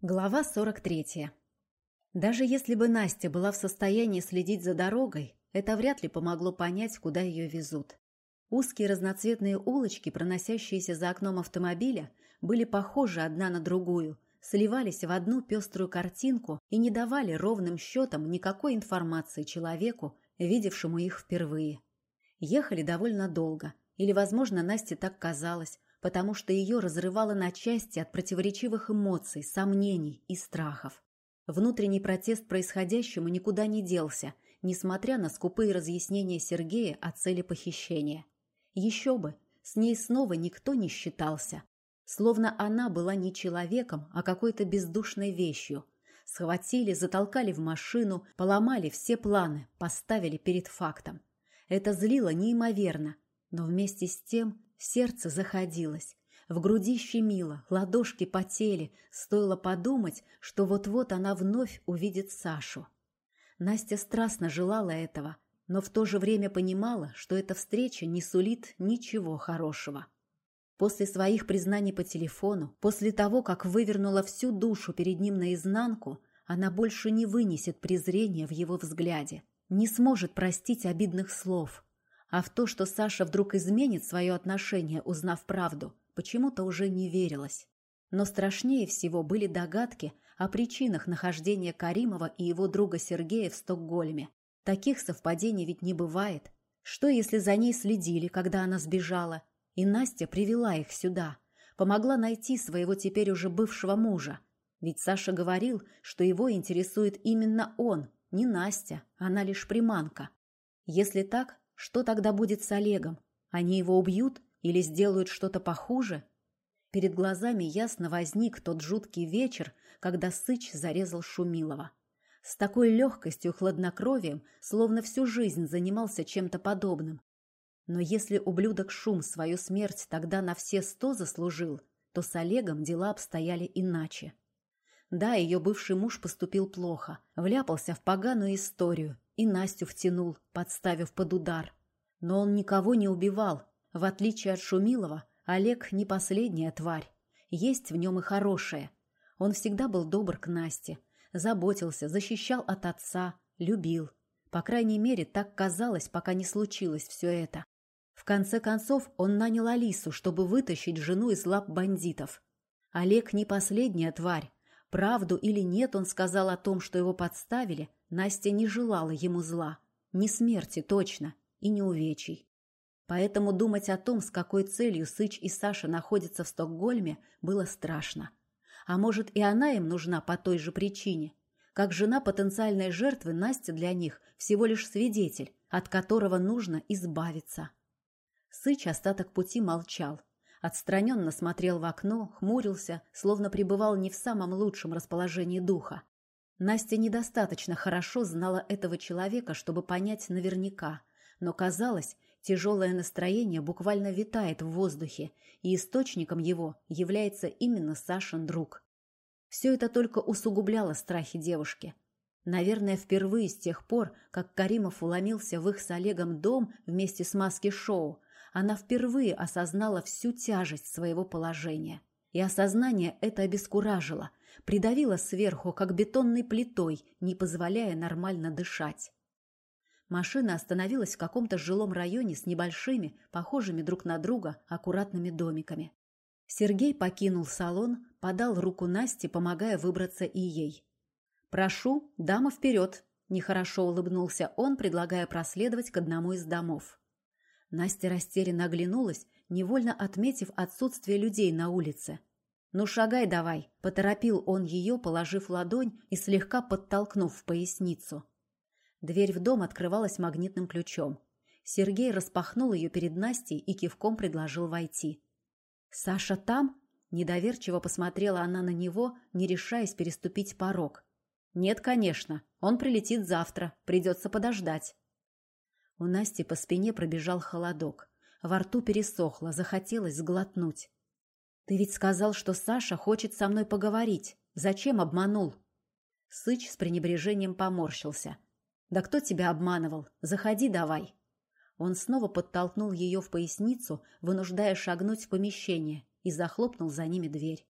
Глава 43. Даже если бы Настя была в состоянии следить за дорогой, это вряд ли помогло понять, куда ее везут. Узкие разноцветные улочки, проносящиеся за окном автомобиля, были похожи одна на другую, сливались в одну пеструю картинку и не давали ровным счетом никакой информации человеку, видевшему их впервые. Ехали довольно долго, или, возможно, Насте так казалось, потому что ее разрывало на части от противоречивых эмоций, сомнений и страхов. Внутренний протест происходящему никуда не делся, несмотря на скупые разъяснения Сергея о цели похищения. Еще бы, с ней снова никто не считался. Словно она была не человеком, а какой-то бездушной вещью. Схватили, затолкали в машину, поломали все планы, поставили перед фактом. Это злило неимоверно, но вместе с тем Сердце заходилось. В груди щемило, ладошки потели. Стоило подумать, что вот-вот она вновь увидит Сашу. Настя страстно желала этого, но в то же время понимала, что эта встреча не сулит ничего хорошего. После своих признаний по телефону, после того, как вывернула всю душу перед ним наизнанку, она больше не вынесет презрения в его взгляде, не сможет простить обидных слов – а в то, что Саша вдруг изменит свое отношение, узнав правду, почему-то уже не верилось. Но страшнее всего были догадки о причинах нахождения Каримова и его друга Сергея в Стокгольме. Таких совпадений ведь не бывает. Что, если за ней следили, когда она сбежала, и Настя привела их сюда, помогла найти своего теперь уже бывшего мужа? Ведь Саша говорил, что его интересует именно он, не Настя, она лишь приманка. Если так, что тогда будет с Олегом? Они его убьют или сделают что-то похуже? Перед глазами ясно возник тот жуткий вечер, когда Сыч зарезал Шумилова. С такой легкостью, хладнокровием, словно всю жизнь занимался чем-то подобным. Но если ублюдок Шум свою смерть тогда на все сто заслужил, то с Олегом дела обстояли иначе. Да, ее бывший муж поступил плохо, вляпался в поганую историю и Настю втянул, подставив под удар. Но он никого не убивал. В отличие от Шумилова, Олег не последняя тварь. Есть в нем и хорошее. Он всегда был добр к Насте, заботился, защищал от отца, любил. По крайней мере, так казалось, пока не случилось все это. В конце концов, он нанял Алису, чтобы вытащить жену из лап бандитов. Олег не последняя тварь. Правду или нет он сказал о том, что его подставили, Настя не желала ему зла. Не смерти, точно, и не увечий. Поэтому думать о том, с какой целью Сыч и Саша находятся в Стокгольме, было страшно. А может, и она им нужна по той же причине. Как жена потенциальной жертвы, Настя для них всего лишь свидетель, от которого нужно избавиться. Сыч остаток пути молчал. Отстраненно смотрел в окно, хмурился, словно пребывал не в самом лучшем расположении духа. Настя недостаточно хорошо знала этого человека, чтобы понять наверняка, но казалось, тяжелое настроение буквально витает в воздухе, и источником его является именно Сашин друг. Все это только усугубляло страхи девушки. Наверное, впервые с тех пор, как Каримов уломился в их с Олегом дом вместе с маски-шоу, она впервые осознала всю тяжесть своего положения. И осознание это обескуражило, придавило сверху, как бетонной плитой, не позволяя нормально дышать. Машина остановилась в каком-то жилом районе с небольшими, похожими друг на друга, аккуратными домиками. Сергей покинул салон, подал руку Насте, помогая выбраться и ей. «Прошу, дама вперед!» – нехорошо улыбнулся он, предлагая проследовать к одному из домов. Настя растерянно оглянулась, невольно отметив отсутствие людей на улице. «Ну, шагай давай!» – поторопил он ее, положив ладонь и слегка подтолкнув в поясницу. Дверь в дом открывалась магнитным ключом. Сергей распахнул ее перед Настей и кивком предложил войти. «Саша там?» Недоверчиво посмотрела она на него, не решаясь переступить порог. «Нет, конечно. Он прилетит завтра. Придется подождать». У Насти по спине пробежал холодок. Во рту пересохло, захотелось сглотнуть. «Ты ведь сказал, что Саша хочет со мной поговорить. Зачем обманул?» Сыч с пренебрежением поморщился. «Да кто тебя обманывал? Заходи давай!» Он снова подтолкнул ее в поясницу, вынуждая шагнуть в помещение, и захлопнул за ними дверь.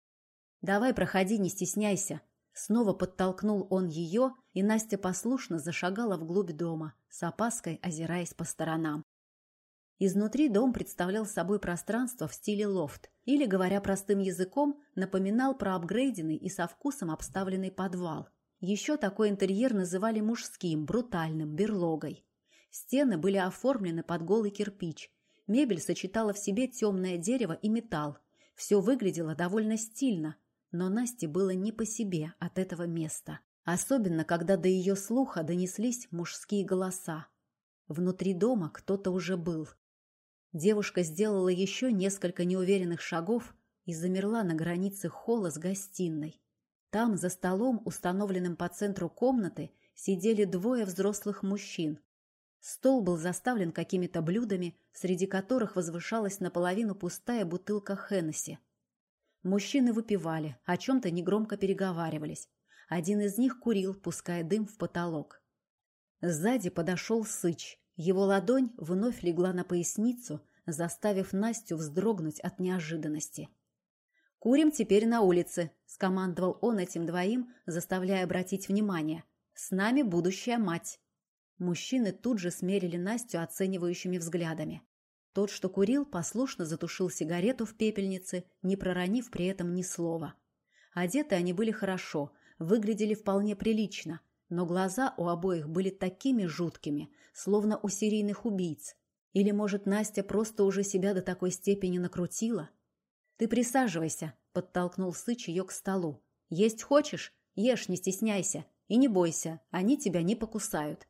«Давай, проходи, не стесняйся». Снова подтолкнул он ее, и Настя послушно зашагала вглубь дома, с опаской озираясь по сторонам. Изнутри дом представлял собой пространство в стиле лофт, или, говоря простым языком, напоминал про апгрейденный и со вкусом обставленный подвал. Еще такой интерьер называли мужским, брутальным, берлогой. Стены были оформлены под голый кирпич. Мебель сочетала в себе темное дерево и металл. Все выглядело довольно стильно, но Насте было не по себе от этого места. Особенно, когда до ее слуха донеслись мужские голоса. Внутри дома кто-то уже был. Девушка сделала еще несколько неуверенных шагов и замерла на границе холла с гостиной. Там, за столом, установленным по центру комнаты, сидели двое взрослых мужчин. Стол был заставлен какими-то блюдами, среди которых возвышалась наполовину пустая бутылка Хеннесси. Мужчины выпивали, о чем-то негромко переговаривались. Один из них курил, пуская дым в потолок. Сзади подошел Сыч. Его ладонь вновь легла на поясницу, заставив Настю вздрогнуть от неожиданности. «Курим теперь на улице», — скомандовал он этим двоим, заставляя обратить внимание. «С нами будущая мать». Мужчины тут же смерили Настю оценивающими взглядами. Тот, что курил, послушно затушил сигарету в пепельнице, не проронив при этом ни слова. Одеты они были хорошо, выглядели вполне прилично, но глаза у обоих были такими жуткими, словно у серийных убийц. Или, может, Настя просто уже себя до такой степени накрутила? «Ты присаживайся», — подтолкнул Сыч ее к столу. «Есть хочешь? Ешь, не стесняйся. И не бойся, они тебя не покусают».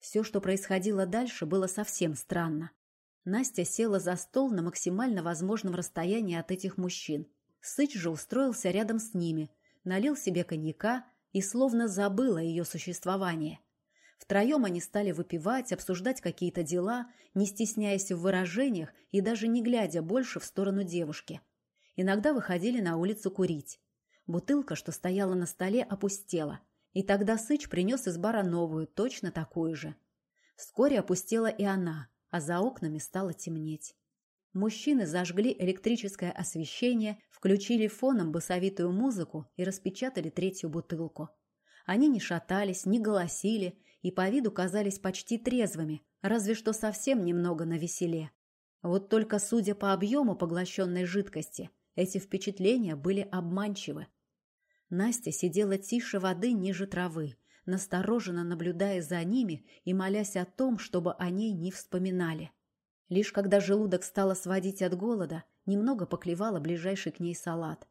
Все, что происходило дальше, было совсем странно. Настя села за стол на максимально возможном расстоянии от этих мужчин. Сыч же устроился рядом с ними, налил себе коньяка и словно забыл о ее существовании. Втроем они стали выпивать, обсуждать какие-то дела, не стесняясь в выражениях и даже не глядя больше в сторону девушки. Иногда выходили на улицу курить. Бутылка, что стояла на столе, опустела, и тогда Сыч принес из бара новую, точно такую же. Вскоре опустела и она – а за окнами стало темнеть. Мужчины зажгли электрическое освещение, включили фоном басовитую музыку и распечатали третью бутылку. Они не шатались, не голосили и по виду казались почти трезвыми, разве что совсем немного навеселе. Вот только судя по объему поглощенной жидкости, эти впечатления были обманчивы. Настя сидела тише воды ниже травы, настороженно наблюдая за ними и молясь о том, чтобы о ней не вспоминали. Лишь когда желудок стало сводить от голода, немного поклевала ближайший к ней салат.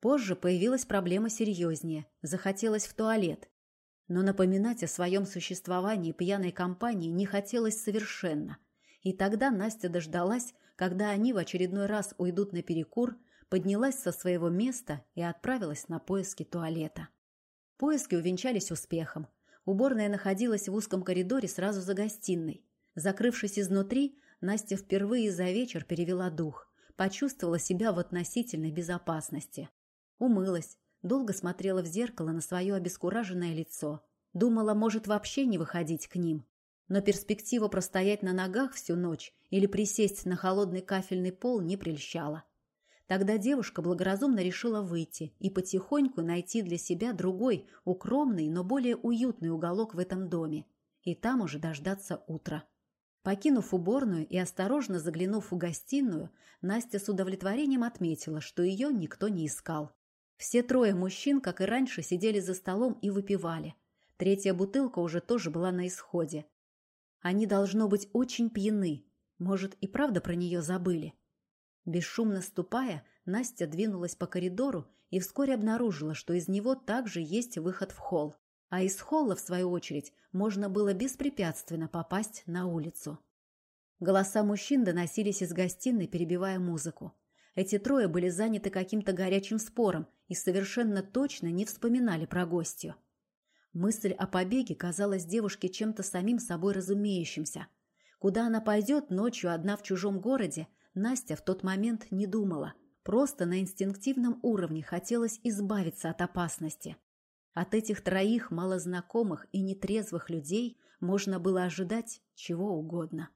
Позже появилась проблема серьезнее, захотелось в туалет. Но напоминать о своем существовании пьяной компании не хотелось совершенно. И тогда Настя дождалась, когда они в очередной раз уйдут на перекур, поднялась со своего места и отправилась на поиски туалета. Поиски увенчались успехом. Уборная находилась в узком коридоре сразу за гостиной. Закрывшись изнутри, Настя впервые за вечер перевела дух, почувствовала себя в относительной безопасности. Умылась, долго смотрела в зеркало на свое обескураженное лицо. Думала, может вообще не выходить к ним. Но перспектива простоять на ногах всю ночь или присесть на холодный кафельный пол не прельщала. Тогда девушка благоразумно решила выйти и потихоньку найти для себя другой, укромный, но более уютный уголок в этом доме. И там уже дождаться утра. Покинув уборную и осторожно заглянув в гостиную, Настя с удовлетворением отметила, что ее никто не искал. Все трое мужчин, как и раньше, сидели за столом и выпивали. Третья бутылка уже тоже была на исходе. Они, должно быть, очень пьяны. Может, и правда про нее забыли. Бесшумно ступая, Настя двинулась по коридору и вскоре обнаружила, что из него также есть выход в холл. А из холла, в свою очередь, можно было беспрепятственно попасть на улицу. Голоса мужчин доносились из гостиной, перебивая музыку. Эти трое были заняты каким-то горячим спором и совершенно точно не вспоминали про гостью. Мысль о побеге казалась девушке чем-то самим собой разумеющимся. Куда она пойдет ночью одна в чужом городе, Настя в тот момент не думала. Просто на инстинктивном уровне хотелось избавиться от опасности. От этих троих малознакомых и нетрезвых людей можно было ожидать чего угодно.